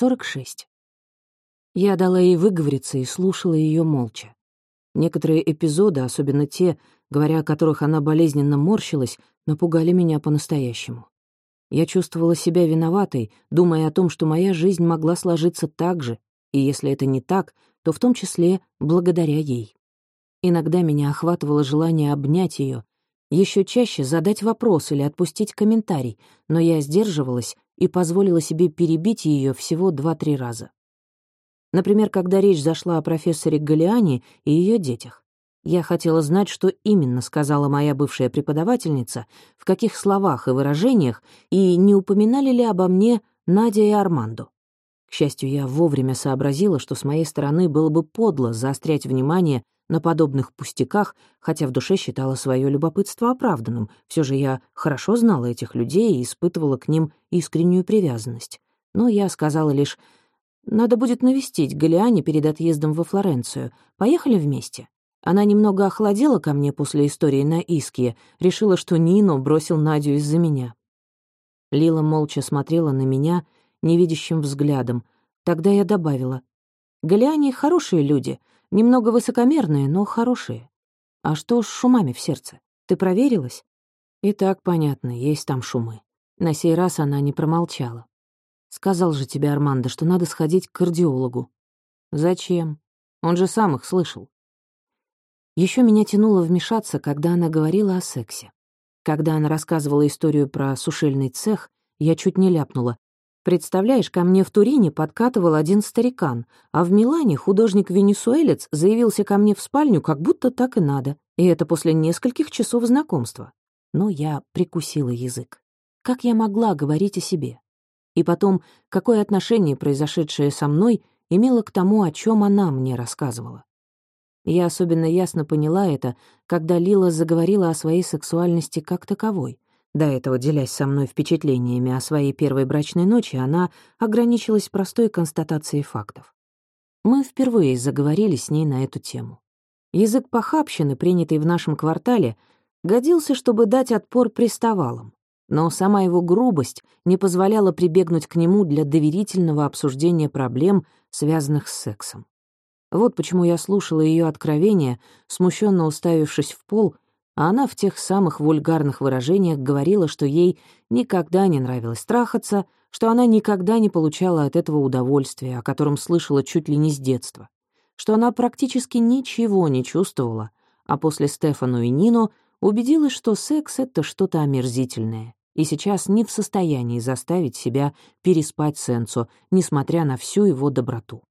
46. Я дала ей выговориться и слушала ее молча. Некоторые эпизоды, особенно те, говоря о которых она болезненно морщилась, напугали меня по-настоящему. Я чувствовала себя виноватой, думая о том, что моя жизнь могла сложиться так же, и если это не так, то в том числе благодаря ей. Иногда меня охватывало желание обнять ее, еще чаще задать вопрос или отпустить комментарий, но я сдерживалась и позволила себе перебить ее всего два-три раза. Например, когда речь зашла о профессоре Галиане и ее детях. Я хотела знать, что именно сказала моя бывшая преподавательница, в каких словах и выражениях, и не упоминали ли обо мне Надя и Армандо. К счастью, я вовремя сообразила, что с моей стороны было бы подло заострять внимание на подобных пустяках, хотя в душе считала свое любопытство оправданным. Все же я хорошо знала этих людей и испытывала к ним искреннюю привязанность. Но я сказала лишь надо будет навестить Галиане перед отъездом во Флоренцию. Поехали вместе?» Она немного охладела ко мне после истории на Иске, решила, что Нино бросил Надю из-за меня. Лила молча смотрела на меня невидящим взглядом. Тогда я добавила. «Галиане — хорошие люди, немного высокомерные, но хорошие. А что с шумами в сердце? Ты проверилась?» И так понятно, есть там шумы. На сей раз она не промолчала. Сказал же тебе Армандо, что надо сходить к кардиологу. Зачем? Он же сам их слышал. Еще меня тянуло вмешаться, когда она говорила о сексе. Когда она рассказывала историю про сушильный цех, я чуть не ляпнула. Представляешь, ко мне в Турине подкатывал один старикан, а в Милане художник-венесуэлец заявился ко мне в спальню, как будто так и надо, и это после нескольких часов знакомства. Но я прикусила язык. Как я могла говорить о себе? И потом, какое отношение произошедшее со мной имело к тому, о чем она мне рассказывала. Я особенно ясно поняла это, когда Лила заговорила о своей сексуальности как таковой. До этого, делясь со мной впечатлениями о своей первой брачной ночи, она ограничилась простой констатацией фактов. Мы впервые заговорили с ней на эту тему. Язык похабщины, принятый в нашем квартале, годился, чтобы дать отпор приставалам но сама его грубость не позволяла прибегнуть к нему для доверительного обсуждения проблем, связанных с сексом. Вот почему я слушала ее откровения, смущенно уставившись в пол, а она в тех самых вульгарных выражениях говорила, что ей никогда не нравилось трахаться, что она никогда не получала от этого удовольствия, о котором слышала чуть ли не с детства, что она практически ничего не чувствовала, а после Стефану и Нино убедилась, что секс — это что-то омерзительное и сейчас не в состоянии заставить себя переспать Сенцо, несмотря на всю его доброту.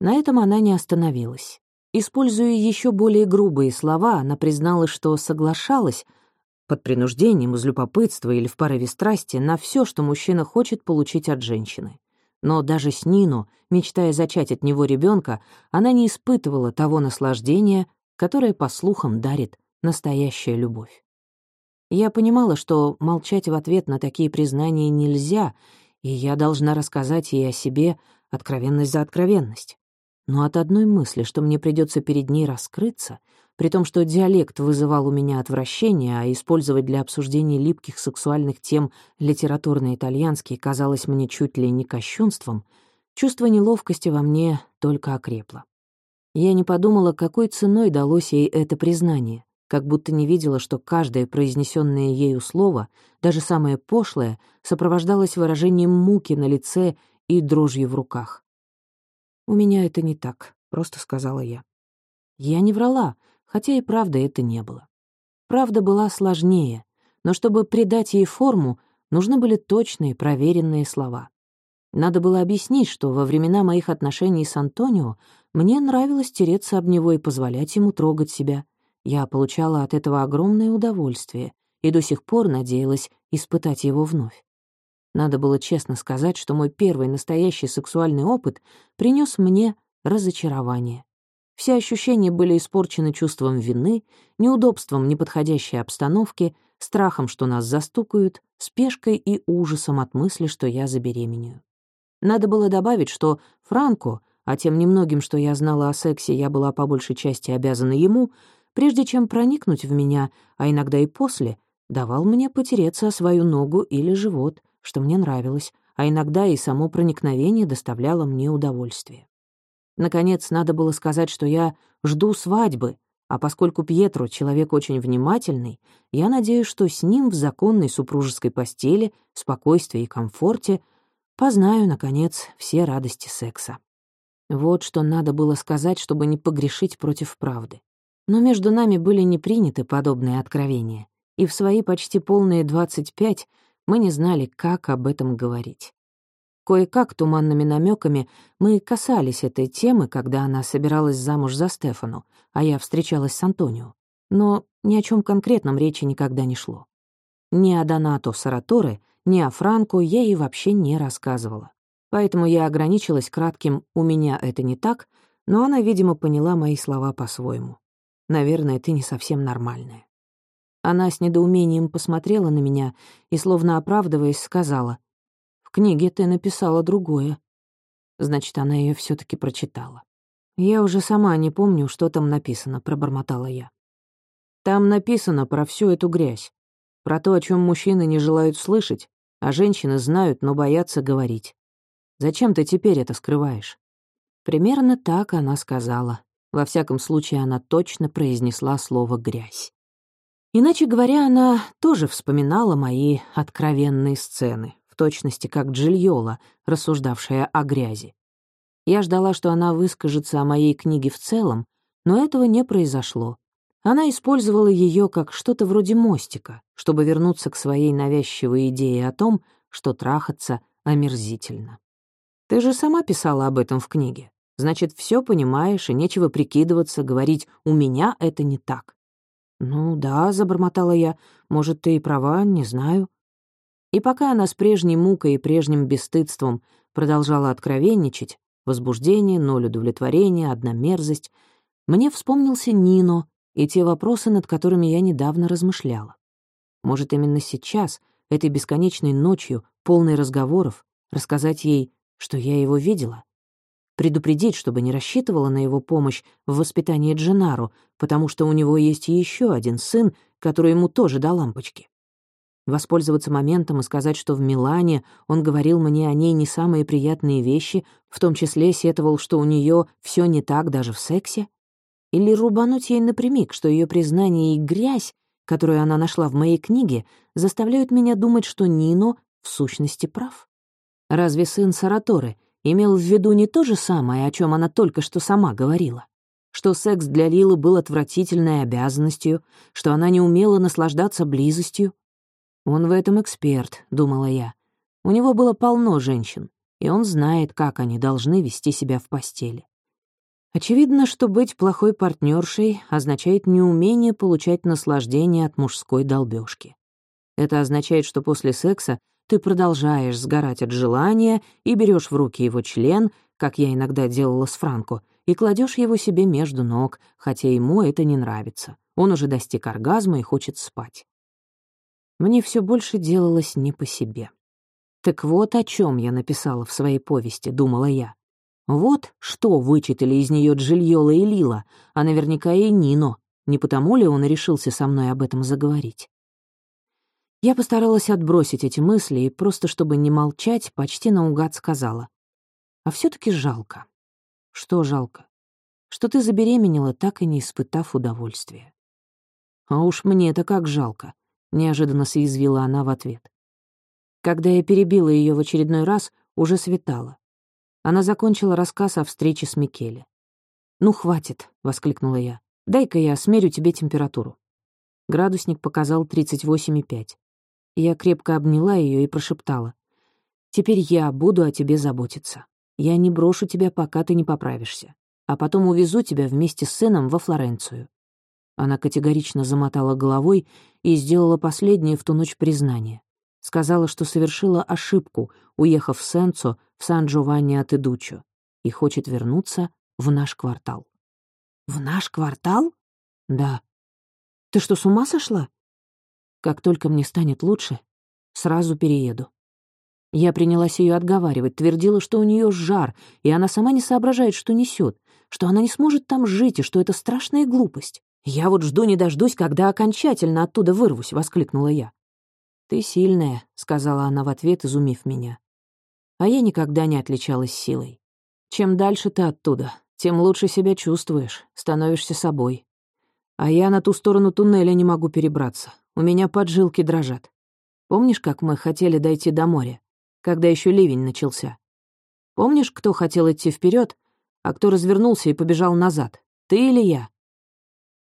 На этом она не остановилась. Используя еще более грубые слова, она признала, что соглашалась под принуждением, из любопытства или в порыве страсти на все, что мужчина хочет получить от женщины. Но даже с Нино, мечтая зачать от него ребенка, она не испытывала того наслаждения, которое, по слухам, дарит настоящая любовь. Я понимала, что молчать в ответ на такие признания нельзя, и я должна рассказать ей о себе откровенность за откровенность. Но от одной мысли, что мне придется перед ней раскрыться, при том, что диалект вызывал у меня отвращение, а использовать для обсуждения липких сексуальных тем литературно-итальянский казалось мне чуть ли не кощунством, чувство неловкости во мне только окрепло. Я не подумала, какой ценой далось ей это признание как будто не видела, что каждое произнесенное ею слово, даже самое пошлое, сопровождалось выражением муки на лице и дрожью в руках. «У меня это не так», — просто сказала я. Я не врала, хотя и правда это не было. Правда была сложнее, но чтобы придать ей форму, нужны были точные, проверенные слова. Надо было объяснить, что во времена моих отношений с Антонио мне нравилось тереться об него и позволять ему трогать себя, я получала от этого огромное удовольствие и до сих пор надеялась испытать его вновь. Надо было честно сказать, что мой первый настоящий сексуальный опыт принес мне разочарование. Все ощущения были испорчены чувством вины, неудобством неподходящей обстановки, страхом, что нас застукают, спешкой и ужасом от мысли, что я забеременею. Надо было добавить, что Франко, а тем немногим, что я знала о сексе, я была по большей части обязана ему, прежде чем проникнуть в меня, а иногда и после, давал мне потереться о свою ногу или живот, что мне нравилось, а иногда и само проникновение доставляло мне удовольствие. Наконец, надо было сказать, что я жду свадьбы, а поскольку Пьетро — человек очень внимательный, я надеюсь, что с ним в законной супружеской постели, спокойствии и комфорте познаю, наконец, все радости секса. Вот что надо было сказать, чтобы не погрешить против правды. Но между нами были не приняты подобные откровения, и в свои почти полные 25 мы не знали, как об этом говорить. Кое-как туманными намеками мы касались этой темы, когда она собиралась замуж за Стефану, а я встречалась с Антонио. Но ни о чем конкретном речи никогда не шло. Ни о Донато Сараторе, ни о Франку я ей вообще не рассказывала. Поэтому я ограничилась кратким «у меня это не так», но она, видимо, поняла мои слова по-своему. «Наверное, ты не совсем нормальная». Она с недоумением посмотрела на меня и, словно оправдываясь, сказала — в книге ты написала другое. Значит, она ее все таки прочитала. Я уже сама не помню, что там написано, пробормотала я. Там написано про всю эту грязь. Про то, о чем мужчины не желают слышать, а женщины знают, но боятся говорить. Зачем ты теперь это скрываешь? Примерно так она сказала. Во всяком случае, она точно произнесла слово «грязь». Иначе говоря, она тоже вспоминала мои откровенные сцены, точности как Джильола, рассуждавшая о грязи. Я ждала, что она выскажется о моей книге в целом, но этого не произошло. Она использовала ее как что-то вроде мостика, чтобы вернуться к своей навязчивой идее о том, что трахаться омерзительно. Ты же сама писала об этом в книге. Значит, все понимаешь, и нечего прикидываться, говорить «у меня это не так». «Ну да», — забормотала я, — «может, ты и права, не знаю». И пока она с прежней мукой и прежним бесстыдством продолжала откровенничать, возбуждение, ноль удовлетворения, одна мерзость, мне вспомнился Нино и те вопросы, над которыми я недавно размышляла. Может, именно сейчас, этой бесконечной ночью, полной разговоров, рассказать ей, что я его видела? Предупредить, чтобы не рассчитывала на его помощь в воспитании Дженару, потому что у него есть еще один сын, который ему тоже до лампочки. Воспользоваться моментом и сказать, что в Милане он говорил мне о ней не самые приятные вещи, в том числе сетовал, что у нее все не так даже в сексе? Или рубануть ей напрямик, что ее признание и грязь, которую она нашла в моей книге, заставляют меня думать, что Нино в сущности прав? Разве сын Сараторы имел в виду не то же самое, о чем она только что сама говорила? Что секс для Лилы был отвратительной обязанностью, что она не умела наслаждаться близостью, «Он в этом эксперт», — думала я. «У него было полно женщин, и он знает, как они должны вести себя в постели». Очевидно, что быть плохой партнершей означает неумение получать наслаждение от мужской долбёжки. Это означает, что после секса ты продолжаешь сгорать от желания и берешь в руки его член, как я иногда делала с Франко, и кладешь его себе между ног, хотя ему это не нравится. Он уже достиг оргазма и хочет спать. Мне все больше делалось не по себе. Так вот о чем я написала в своей повести, думала я. Вот что вычитали из нее Джильола и Лила, а наверняка и Нино. Не потому ли он решился со мной об этом заговорить? Я постаралась отбросить эти мысли и просто, чтобы не молчать, почти наугад сказала. А все таки жалко. Что жалко? Что ты забеременела, так и не испытав удовольствия. А уж мне это как жалко. — неожиданно съязвила она в ответ. Когда я перебила ее в очередной раз, уже светало. Она закончила рассказ о встрече с Микеле. «Ну, хватит», — воскликнула я. «Дай-ка я смерю тебе температуру». Градусник показал 38,5. Я крепко обняла ее и прошептала. «Теперь я буду о тебе заботиться. Я не брошу тебя, пока ты не поправишься. А потом увезу тебя вместе с сыном во Флоренцию. Она категорично замотала головой и сделала последнее в ту ночь признание. Сказала, что совершила ошибку, уехав в Сенцо в Сан-Джованни от Идучо, и хочет вернуться в наш квартал. «В наш квартал?» «Да». «Ты что, с ума сошла?» «Как только мне станет лучше, сразу перееду». Я принялась ее отговаривать, твердила, что у нее жар, и она сама не соображает, что несет, что она не сможет там жить, и что это страшная глупость. «Я вот жду не дождусь, когда окончательно оттуда вырвусь», — воскликнула я. «Ты сильная», — сказала она в ответ, изумив меня. А я никогда не отличалась силой. Чем дальше ты оттуда, тем лучше себя чувствуешь, становишься собой. А я на ту сторону туннеля не могу перебраться. У меня поджилки дрожат. Помнишь, как мы хотели дойти до моря, когда еще ливень начался? Помнишь, кто хотел идти вперед, а кто развернулся и побежал назад? Ты или я?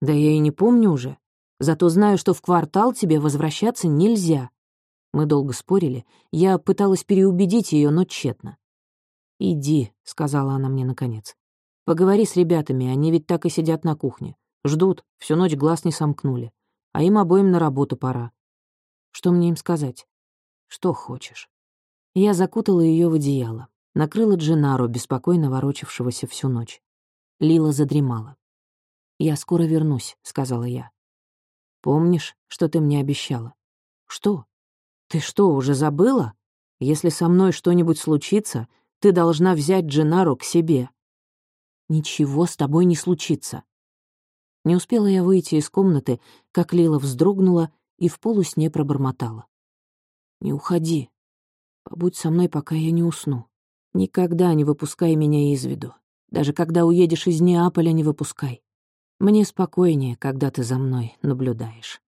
Да я и не помню уже. Зато знаю, что в квартал тебе возвращаться нельзя. Мы долго спорили. Я пыталась переубедить ее, но тщетно. «Иди», — сказала она мне наконец. «Поговори с ребятами, они ведь так и сидят на кухне. Ждут, всю ночь глаз не сомкнули. А им обоим на работу пора. Что мне им сказать? Что хочешь?» Я закутала ее в одеяло накрыла Джинару, беспокойно ворочавшегося всю ночь. Лила задремала. «Я скоро вернусь», — сказала я. «Помнишь, что ты мне обещала?» «Что? Ты что, уже забыла? Если со мной что-нибудь случится, ты должна взять Джинару к себе». «Ничего с тобой не случится». Не успела я выйти из комнаты, как Лила вздрогнула и в полусне пробормотала. «Не уходи. Побудь со мной, пока я не усну». Никогда не выпускай меня из виду. Даже когда уедешь из Неаполя, не выпускай. Мне спокойнее, когда ты за мной наблюдаешь.